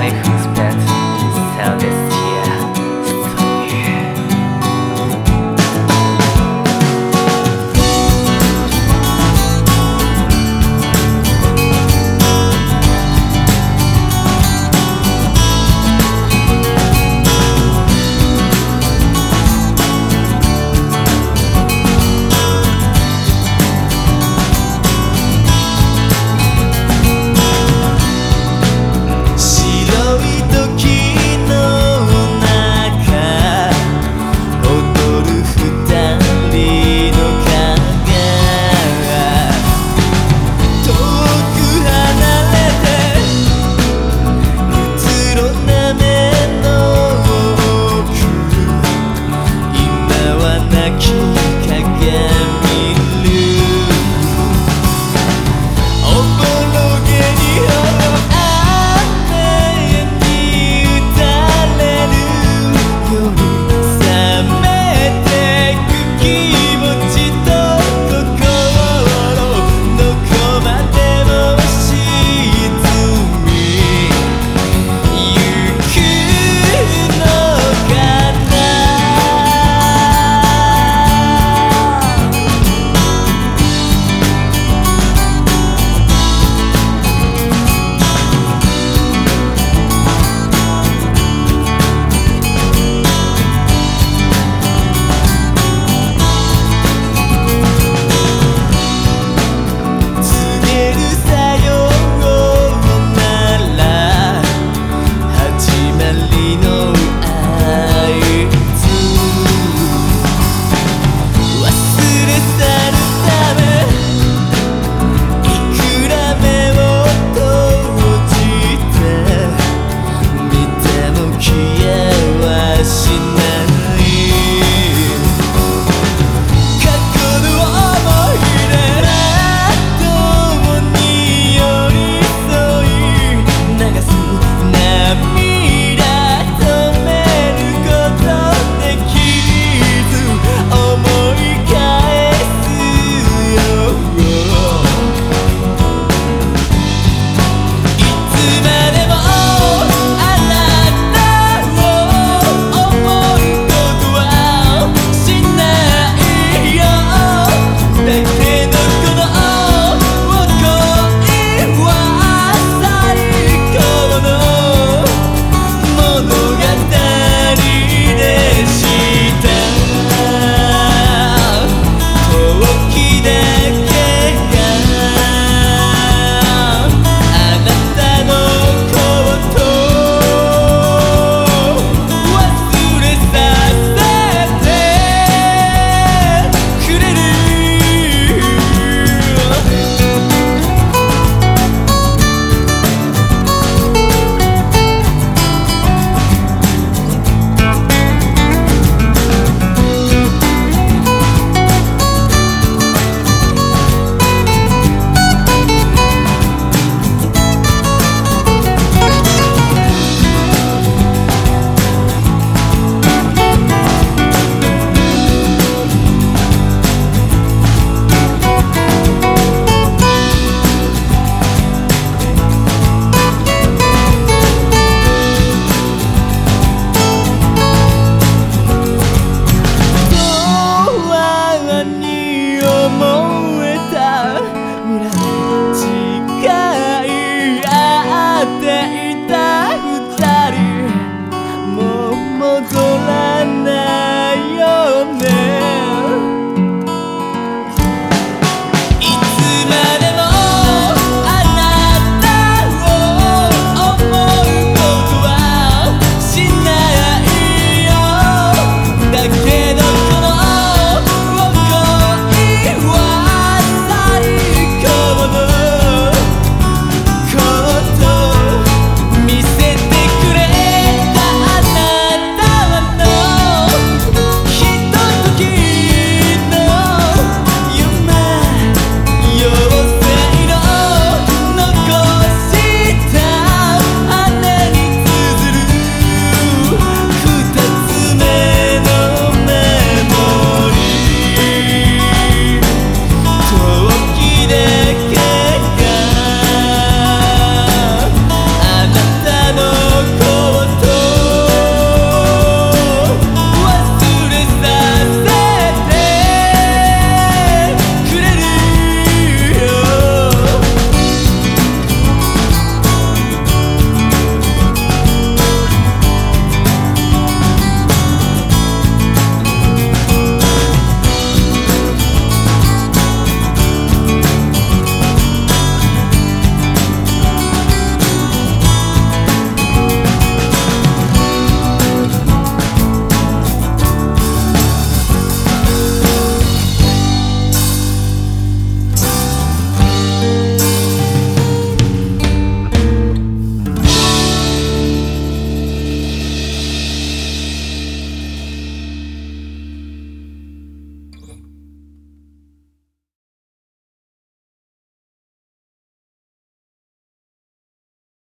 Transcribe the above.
Money.